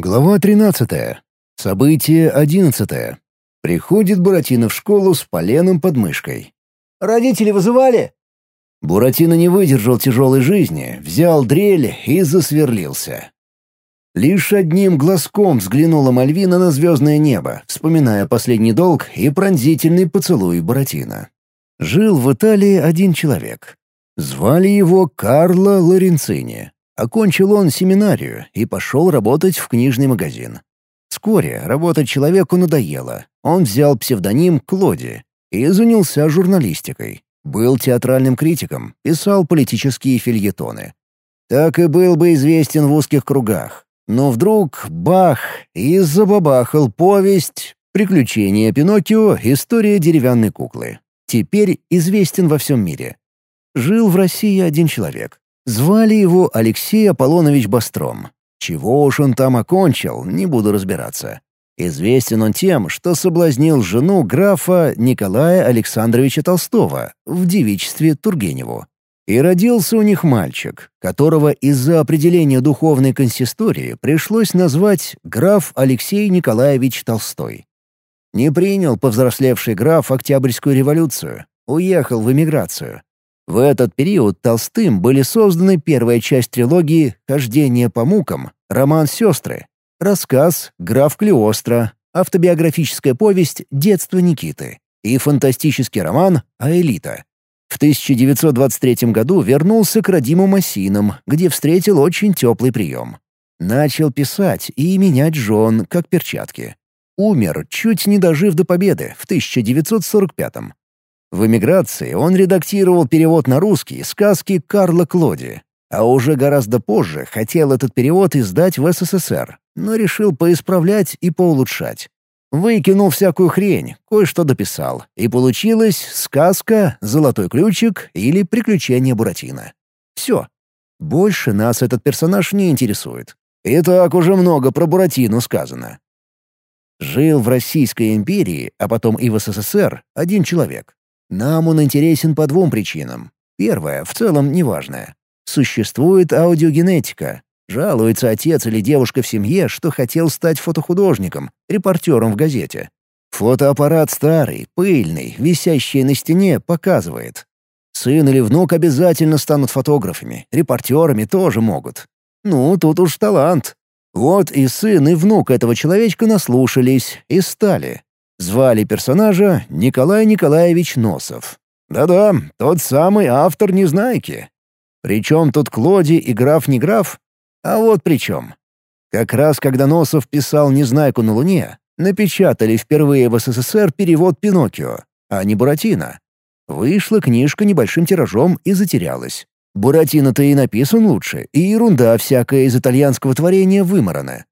Глава 13. Событие 11. Приходит Буратино в школу с поленом под мышкой. «Родители вызывали?» Буратино не выдержал тяжелой жизни, взял дрель и засверлился. Лишь одним глазком взглянула Мальвина на звездное небо, вспоминая последний долг и пронзительный поцелуй Буратино. Жил в Италии один человек. Звали его Карло Лоренцини. Окончил он семинарию и пошел работать в книжный магазин. Вскоре работать человеку надоело. Он взял псевдоним Клоди и занялся журналистикой. Был театральным критиком, писал политические фильетоны. Так и был бы известен в узких кругах. Но вдруг — бах! — и забабахал повесть «Приключения Пиноккио. История деревянной куклы». Теперь известен во всем мире. Жил в России один человек. Звали его Алексей Аполлонович Бастром. Чего уж он там окончил, не буду разбираться. Известен он тем, что соблазнил жену графа Николая Александровича Толстого в девичестве Тургеневу. И родился у них мальчик, которого из-за определения духовной консистории пришлось назвать граф Алексей Николаевич Толстой. Не принял повзрослевший граф Октябрьскую революцию, уехал в эмиграцию, в этот период Толстым были созданы первая часть трилогии «Хождение по мукам», роман «Сестры», рассказ «Граф Клеостро», автобиографическая повесть «Детство Никиты» и фантастический роман «Аэлита». В 1923 году вернулся к родимым осинам, где встретил очень теплый прием. Начал писать и менять жен, как перчатки. Умер, чуть не дожив до победы, в 1945 -м. В эмиграции он редактировал перевод на русский сказки Карла Клоди, а уже гораздо позже хотел этот перевод издать в СССР, но решил поисправлять и поулучшать. Выкинул всякую хрень, кое-что дописал, и получилась сказка «Золотой ключик» или «Приключения Буратино». Все. Больше нас этот персонаж не интересует. И так уже много про Буратино сказано. Жил в Российской империи, а потом и в СССР, один человек. Нам он интересен по двум причинам. Первая, в целом, неважная. Существует аудиогенетика. Жалуется отец или девушка в семье, что хотел стать фотохудожником, репортером в газете. Фотоаппарат старый, пыльный, висящий на стене, показывает. Сын или внук обязательно станут фотографами, репортерами тоже могут. Ну, тут уж талант. Вот и сын, и внук этого человечка наслушались и стали. Звали персонажа Николай Николаевич Носов. Да-да, тот самый автор «Незнайки». Причем тут Клоди и граф не граф? А вот при чем. Как раз когда Носов писал «Незнайку на Луне», напечатали впервые в СССР перевод «Пиноккио», а не «Буратино». Вышла книжка небольшим тиражом и затерялась. Буратино-то и написан лучше, и ерунда всякая из итальянского творения выморана.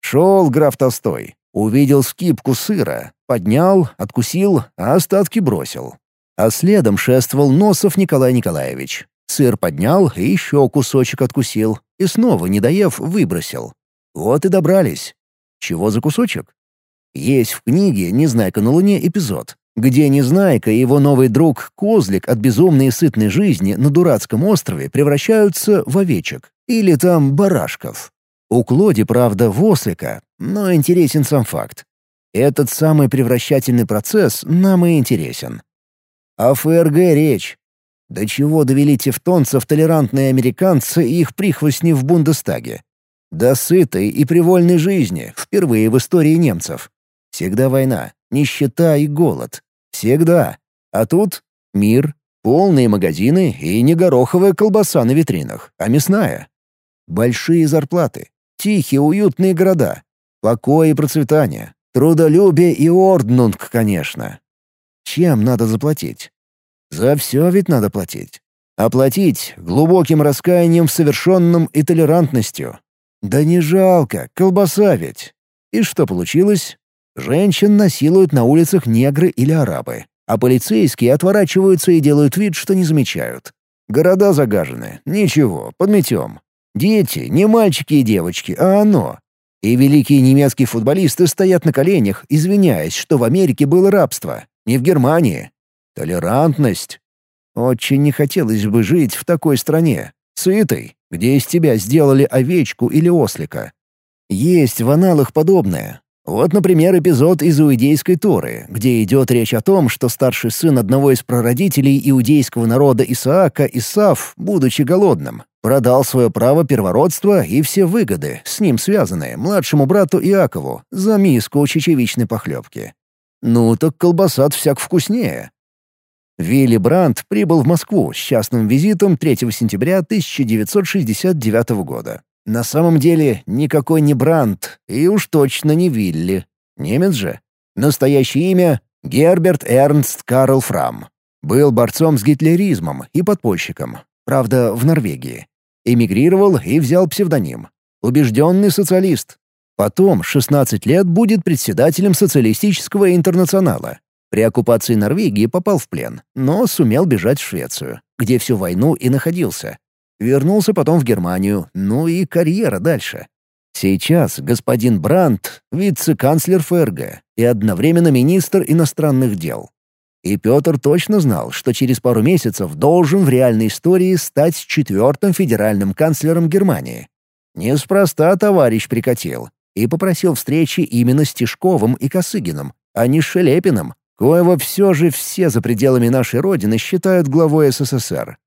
Шел граф Толстой, Увидел скипку сыра, поднял, откусил, а остатки бросил. А следом шествовал Носов Николай Николаевич. Сыр поднял и еще кусочек откусил, и снова, не доев, выбросил. Вот и добрались. Чего за кусочек? Есть в книге «Незнайка на Луне» эпизод, где Незнайка и его новый друг Козлик от безумной и сытной жизни на дурацком острове превращаются в овечек или там барашков. У Клоди, правда, в ослика, но интересен сам факт. Этот самый превращательный процесс нам и интересен. О ФРГ речь. До чего довели тевтонцев толерантные американцы и их прихвостни в Бундестаге? До сытой и привольной жизни, впервые в истории немцев. Всегда война, нищета и голод. Всегда. А тут мир, полные магазины и не гороховая колбаса на витринах, а мясная. Большие зарплаты, тихие уютные города, Покой и процветание. Трудолюбие и орднунг, конечно. Чем надо заплатить? За все ведь надо платить. Оплатить глубоким раскаянием в совершенном и толерантностью. Да не жалко, колбаса ведь. И что получилось? Женщин насилуют на улицах негры или арабы, а полицейские отворачиваются и делают вид, что не замечают. Города загажены. Ничего, подметем. Дети, не мальчики и девочки, а оно. И великие немецкие футболисты стоят на коленях, извиняясь, что в Америке было рабство, не в Германии. Толерантность. Очень не хотелось бы жить в такой стране, сытой, где из тебя сделали овечку или ослика. Есть в аналах подобное. Вот, например, эпизод из Иудейской Торы, где идет речь о том, что старший сын одного из прародителей иудейского народа Исаака, Исав, будучи голодным, продал свое право первородства и все выгоды, с ним связанные, младшему брату Иакову, за миску чечевичной похлебки. Ну, так колбаса всяк вкуснее. Вилли Брандт прибыл в Москву с частным визитом 3 сентября 1969 года. На самом деле никакой не Брандт, и уж точно не Вилли. Немец же. Настоящее имя — Герберт Эрнст Карл Фрам. Был борцом с гитлеризмом и подпольщиком. Правда, в Норвегии. Эмигрировал и взял псевдоним. Убежденный социалист. Потом 16 лет будет председателем социалистического интернационала. При оккупации Норвегии попал в плен, но сумел бежать в Швецию, где всю войну и находился. Вернулся потом в Германию, ну и карьера дальше. Сейчас господин Брандт — вице-канцлер ФРГ и одновременно министр иностранных дел. И Петр точно знал, что через пару месяцев должен в реальной истории стать четвертым федеральным канцлером Германии. Неспроста товарищ прикатил и попросил встречи именно с Тишковым и Косыгиным, а не с Шелепиным, коего все же все за пределами нашей Родины считают главой СССР.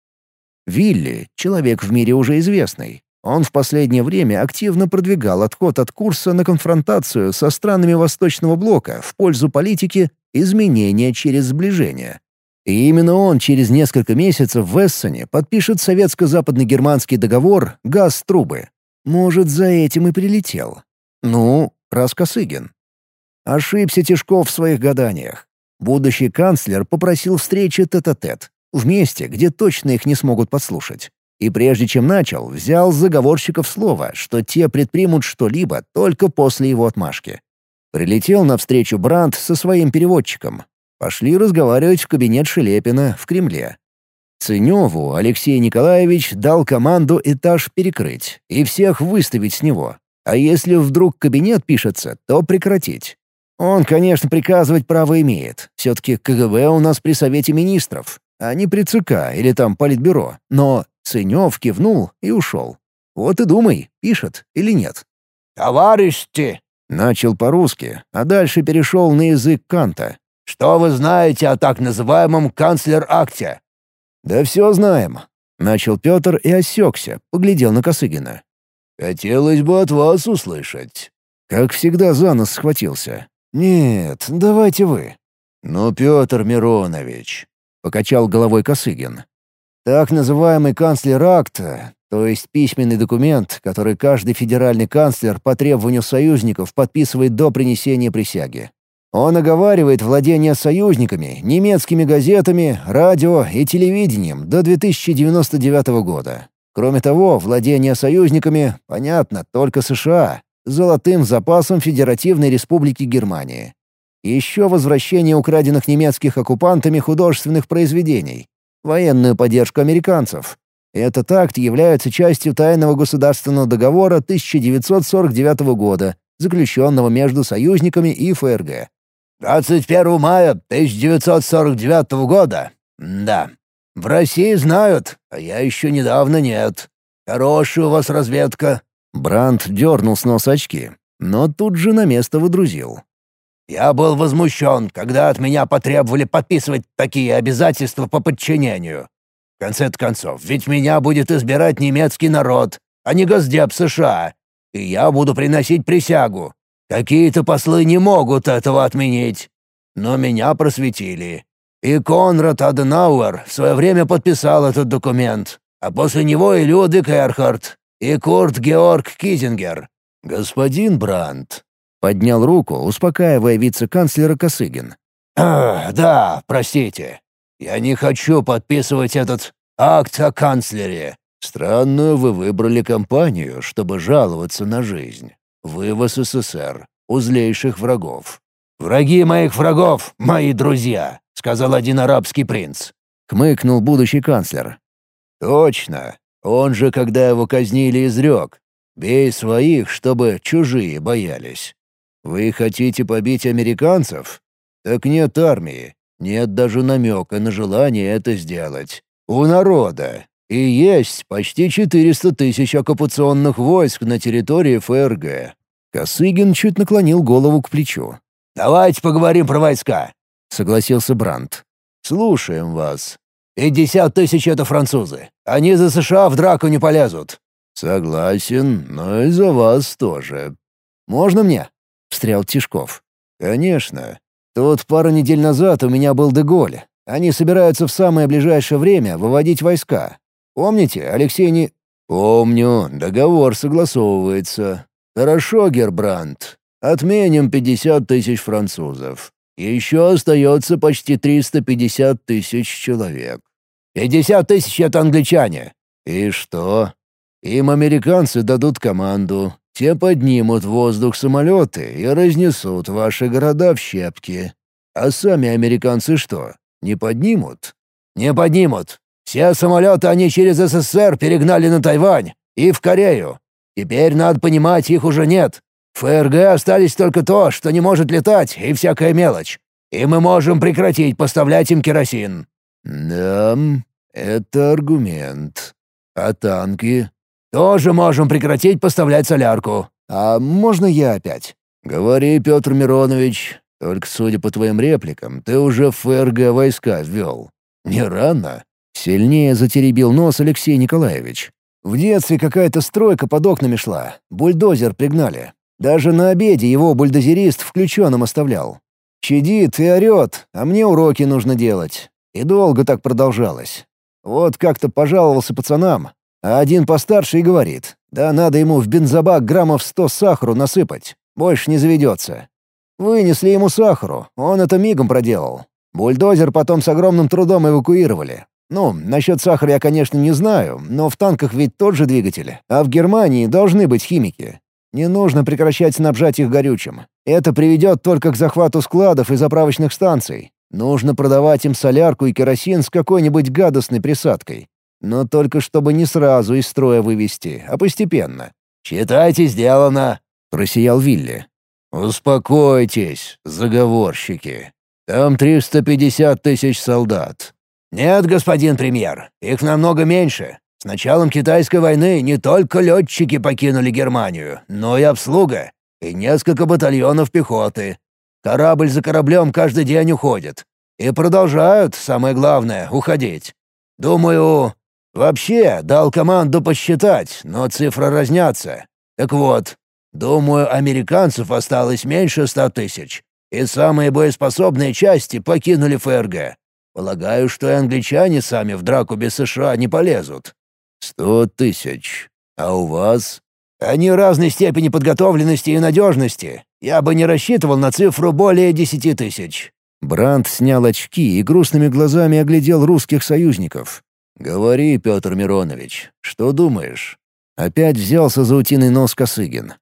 Вилли — человек в мире уже известный. Он в последнее время активно продвигал отход от курса на конфронтацию со странами Восточного Блока в пользу политики изменения через сближение. И именно он через несколько месяцев в Эссене подпишет советско-западно-германский договор «Газ-трубы». Может, за этим и прилетел. Ну, раз Косыгин. Ошибся Тишков в своих гаданиях. Будущий канцлер попросил встречи тет-а-тет. -тет в месте, где точно их не смогут подслушать. И прежде чем начал, взял заговорщиков слово, что те предпримут что-либо только после его отмашки. Прилетел навстречу Бранд со своим переводчиком. Пошли разговаривать в кабинет Шелепина в Кремле. Ценеву Алексей Николаевич дал команду этаж перекрыть и всех выставить с него. А если вдруг кабинет пишется, то прекратить. Он, конечно, приказывать право имеет. Все-таки КГБ у нас при Совете Министров, а не при ЦК или там Политбюро. Но Ценев кивнул и ушел. Вот и думай, пишет или нет. «Товарищи!» — начал по-русски, а дальше перешел на язык Канта. «Что вы знаете о так называемом канцлер-акте?» «Да все знаем», — начал Петр и осекся, поглядел на Косыгина. «Хотелось бы от вас услышать». Как всегда за нос схватился. «Нет, давайте вы». «Ну, Петр Миронович, покачал головой Косыгин. Так называемый канцлер акта, то есть письменный документ, который каждый федеральный канцлер по требованию союзников подписывает до принесения присяги. Он оговаривает владение союзниками, немецкими газетами, радио и телевидением до 2099 года. Кроме того, владение союзниками, понятно, только США, золотым запасом Федеративной Республики Германии. Еще возвращение украденных немецких оккупантами художественных произведений, военную поддержку американцев. Этот акт является частью тайного государственного договора 1949 года, заключенного между союзниками и ФРГ. 21 мая 1949 года? Да. В России знают, а я еще недавно нет. Хорошая у вас разведка. Бранд дернул с носа очки, но тут же на место выдрузил. Я был возмущен, когда от меня потребовали подписывать такие обязательства по подчинению. В конце концов, ведь меня будет избирать немецкий народ, а не Госдеп США, и я буду приносить присягу. Какие-то послы не могут этого отменить. Но меня просветили. И Конрад Аденауэр в свое время подписал этот документ, а после него и Людвиг Эрхард, и Курт Георг Кизингер. «Господин Брандт, Поднял руку, успокаивая вице-канцлера Косыгин. «А, да, простите. Я не хочу подписывать этот акт о канцлере. Странную вы выбрали компанию, чтобы жаловаться на жизнь. Вы в СССР, у злейших врагов». «Враги моих врагов — мои друзья», — сказал один арабский принц. Хмыкнул будущий канцлер. «Точно. Он же, когда его казнили, изрек. Бей своих, чтобы чужие боялись. Вы хотите побить американцев? Так нет армии, нет даже намека на желание это сделать. У народа. И есть почти 400 тысяч оккупационных войск на территории ФРГ. Косыгин чуть наклонил голову к плечу. «Давайте поговорим про войска», — согласился Брандт. «Слушаем вас. Пятьдесят тысяч — это французы. Они за США в драку не полезут». «Согласен, но и за вас тоже». «Можно мне?» — встрял Тишков. «Конечно. Тут пару недель назад у меня был Деголь. Они собираются в самое ближайшее время выводить войска. Помните, Алексей не...» «Помню, договор согласовывается. Хорошо, Гербранд. Отменим 50 тысяч французов. Еще остается почти 350 тысяч человек. 50 тысяч — это англичане. И что? Им американцы дадут команду. Те поднимут в воздух самолеты и разнесут ваши города в щепки. А сами американцы что, не поднимут? Не поднимут. Все самолеты они через СССР перегнали на Тайвань и в Корею. Теперь, надо понимать, их уже нет. В ФРГ остались только то, что не может летать, и всякая мелочь. И мы можем прекратить поставлять им керосин». «Да, это аргумент. А танки?» «Тоже можем прекратить поставлять солярку». «А можно я опять?» «Говори, Петр Миронович. Только, судя по твоим репликам, ты уже ФРГ войска ввел. Не рано?» Сильнее затеребил нос Алексей Николаевич. В детстве какая-то стройка под окнами шла. Бульдозер пригнали. Даже на обеде его бульдозерист включенным оставлял. Чадит и орет, а мне уроки нужно делать. И долго так продолжалось. Вот как-то пожаловался пацанам, а один постарше и говорит, да надо ему в бензобак граммов сто сахару насыпать, больше не заведется. Вынесли ему сахару, он это мигом проделал. Бульдозер потом с огромным трудом эвакуировали. Ну, насчет сахара я, конечно, не знаю, но в танках ведь тот же двигатель, а в Германии должны быть химики. Не нужно прекращать снабжать их горючим. Это приведет только к захвату складов и заправочных станций. Нужно продавать им солярку и керосин с какой-нибудь гадостной присадкой. Но только чтобы не сразу из строя вывести, а постепенно. «Считайте, сделано!» — просиял Вилли. «Успокойтесь, заговорщики. Там 350 тысяч солдат. «Нет, господин премьер, их намного меньше. С началом Китайской войны не только летчики покинули Германию, но и обслуга, и несколько батальонов пехоты. Корабль за кораблем каждый день уходит. И продолжают, самое главное, уходить. Думаю, вообще дал команду посчитать, но цифры разнятся. Так вот, думаю, американцев осталось меньше ста тысяч, и самые боеспособные части покинули ФРГ. Полагаю, что и англичане сами в драку без США не полезут». «Сто тысяч. А у вас?» «Они разной степени подготовленности и надежности. Я бы не рассчитывал на цифру более десяти тысяч». Бранд снял очки и грустными глазами оглядел русских союзников. «Говори, Петр Миронович, что думаешь?» Опять взялся за утиный нос Косыгин.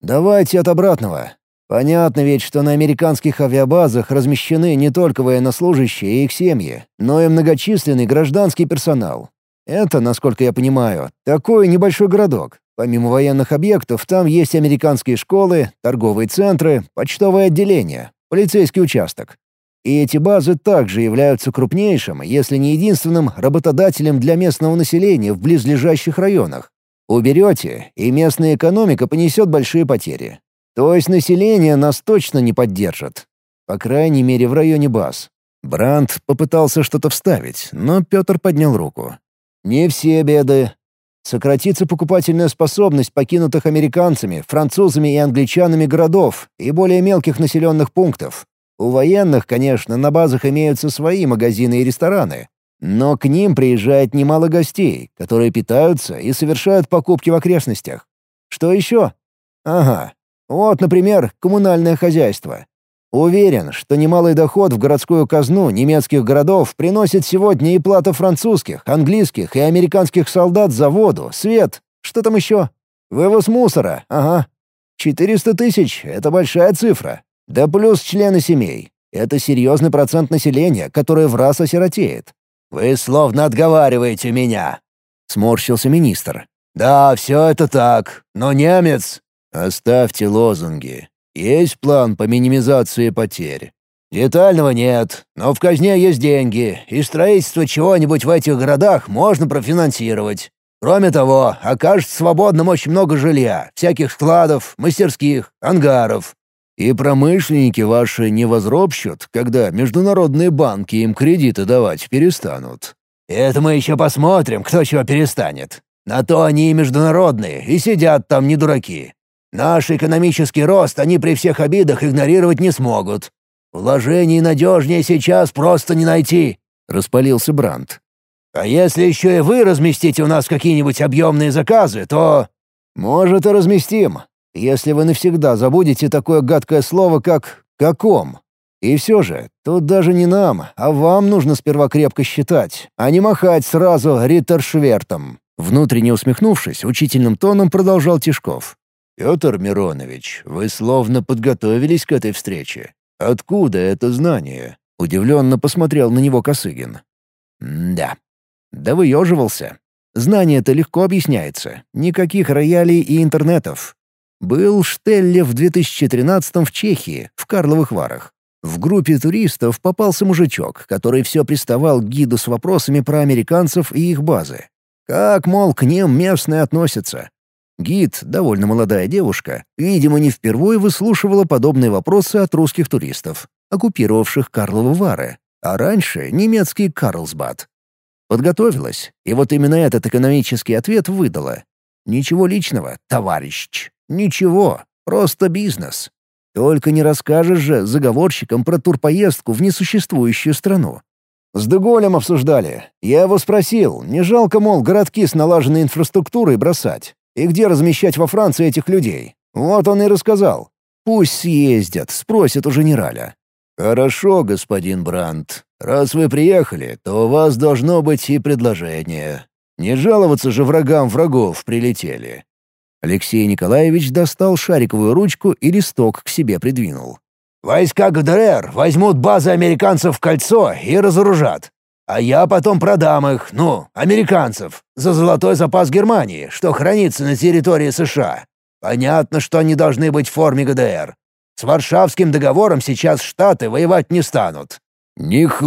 «Давайте от обратного. Понятно ведь, что на американских авиабазах размещены не только военнослужащие и их семьи, но и многочисленный гражданский персонал. Это, насколько я понимаю, такой небольшой городок. Помимо военных объектов, там есть американские школы, торговые центры, почтовое отделение, полицейский участок. И эти базы также являются крупнейшим, если не единственным, работодателем для местного населения в близлежащих районах. Уберете, и местная экономика понесет большие потери. То есть население нас точно не поддержит. По крайней мере, в районе баз. Бранд попытался что-то вставить, но Петр поднял руку. «Не все беды. Сократится покупательная способность покинутых американцами, французами и англичанами городов и более мелких населенных пунктов. У военных, конечно, на базах имеются свои магазины и рестораны, но к ним приезжает немало гостей, которые питаются и совершают покупки в окрестностях. Что еще? Ага, вот, например, коммунальное хозяйство. Уверен, что немалый доход в городскую казну немецких городов приносит сегодня и плата французских, английских и американских солдат за воду, свет, что там еще? Вывоз мусора, ага. 400 тысяч — это большая цифра. Да плюс члены семей. Это серьезный процент населения, которое в раз осиротеет. «Вы словно отговариваете меня», — сморщился министр. «Да, все это так, но немец «Оставьте лозунги. Есть план по минимизации потерь?» «Детального нет, но в казне есть деньги, и строительство чего-нибудь в этих городах можно профинансировать. Кроме того, окажется свободным очень много жилья, всяких складов, мастерских, ангаров. И промышленники ваши не возропщут, когда международные банки им кредиты давать перестанут. Это мы еще посмотрим, кто чего перестанет. На то они и международные, и сидят там не дураки. Наш экономический рост они при всех обидах игнорировать не смогут. Вложений надежнее сейчас просто не найти», — распалился Брандт. «А если еще и вы разместите у нас какие-нибудь объемные заказы, то...» «Может, и разместим, если вы навсегда забудете такое гадкое слово, как «каком». И все же, тут даже не нам, а вам нужно сперва крепко считать, а не махать сразу риттершвертом». Внутренне усмехнувшись, учительным тоном продолжал Тишков. «Петр Миронович, вы словно подготовились к этой встрече. Откуда это знание?» Удивленно посмотрел на него Косыгин. «Да. Да выеживался. Знание-то легко объясняется. Никаких роялей и интернетов. Был Штелле в 2013 в Чехии, в Карловых Варах. В группе туристов попался мужичок, который все приставал к гиду с вопросами про американцев и их базы. Как, мол, к ним местные относятся. Гид, довольно молодая девушка, видимо, не впервые выслушивала подобные вопросы от русских туристов, оккупировавших Карловы Вары, а раньше немецкий Карлсбад. Подготовилась, и вот именно этот экономический ответ выдала. Ничего личного, товарищ. Ничего, просто бизнес. Только не расскажешь же заговорщикам про турпоездку в несуществующую страну. С Деголем обсуждали. Я его спросил, не жалко, мол, городки с налаженной инфраструктурой бросать? И где размещать во Франции этих людей? Вот он и рассказал. Пусть съездят, спросят у генераля. «Хорошо, господин Брандт. Раз вы приехали, то у вас должно быть и предложение. Не жаловаться же врагам врагов прилетели». Алексей Николаевич достал шариковую ручку и листок к себе придвинул. «Войска ГДР возьмут базы американцев в кольцо и разоружат. А я потом продам их, ну, американцев, за золотой запас Германии, что хранится на территории США. Понятно, что они должны быть в форме ГДР. С Варшавским договором сейчас Штаты воевать не станут». «Них...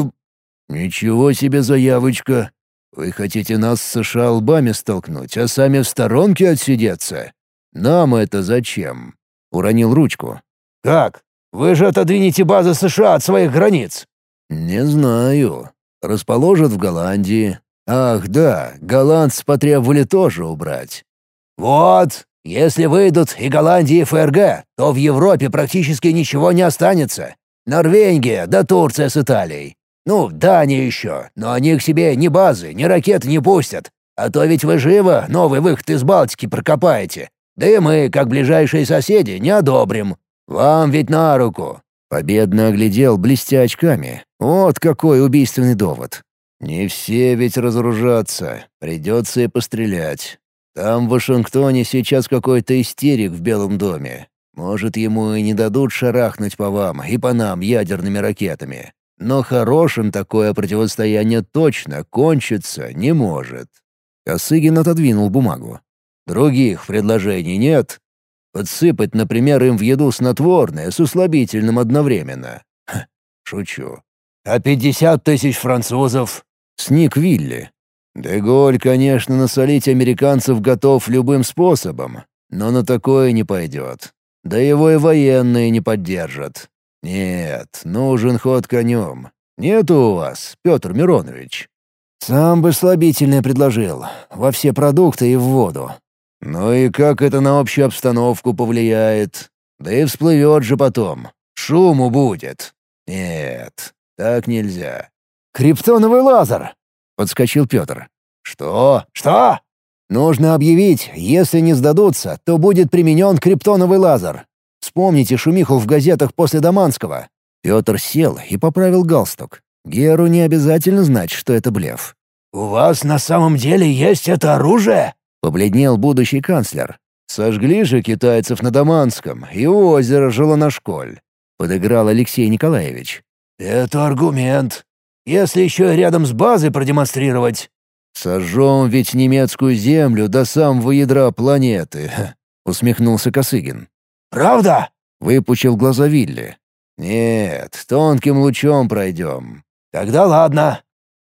Ничего себе заявочка. Вы хотите нас с США лбами столкнуть, а сами в сторонке отсидеться? Нам это зачем?» Уронил ручку. «Как? Вы же отодвинете базы США от своих границ». «Не знаю расположат в Голландии. Ах, да, голландцы потребовали тоже убрать. Вот, если выйдут и Голландия, и ФРГ, то в Европе практически ничего не останется. Норвегия, да Турция с Италией. Ну, Дания еще, но они к себе ни базы, ни ракеты не пустят. А то ведь вы живо новый выход из Балтики прокопаете. Да и мы, как ближайшие соседи, не одобрим. Вам ведь на руку. Победно оглядел, блестя очками. Вот какой убийственный довод. Не все ведь разоружатся. Придется и пострелять. Там в Вашингтоне сейчас какой-то истерик в Белом доме. Может, ему и не дадут шарахнуть по вам и по нам ядерными ракетами. Но хорошим такое противостояние точно кончиться не может. Косыгин отодвинул бумагу. «Других предложений нет?» Подсыпать, например, им в еду снотворное с услабительным одновременно. Ха, шучу. «А пятьдесят тысяч французов?» — сник Вилли. «Деголь, конечно, насолить американцев готов любым способом, но на такое не пойдет. Да его и военные не поддержат. Нет, нужен ход конем. Нету у вас, Петр Миронович?» «Сам бы слабительное предложил. Во все продукты и в воду. Ну и как это на общую обстановку повлияет? Да и всплывет же потом. Шуму будет. Нет, так нельзя. «Криптоновый лазер!» — подскочил Петр. «Что? Что?» «Нужно объявить, если не сдадутся, то будет применен криптоновый лазер. Вспомните шумиху в газетах после Даманского». Петр сел и поправил галстук. Геру не обязательно знать, что это блеф. «У вас на самом деле есть это оружие?» Побледнел будущий канцлер. «Сожгли же китайцев на Даманском и у озера Желаношколь», — подыграл Алексей Николаевич. «Это аргумент. Если еще рядом с базой продемонстрировать...» «Сожжем ведь немецкую землю до самого ядра планеты», — усмехнулся Косыгин. «Правда?» — выпучил глаза Вилли. «Нет, тонким лучом пройдем». «Тогда ладно».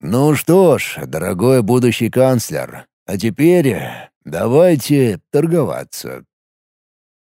«Ну что ж, дорогой будущий канцлер, А теперь давайте торговаться.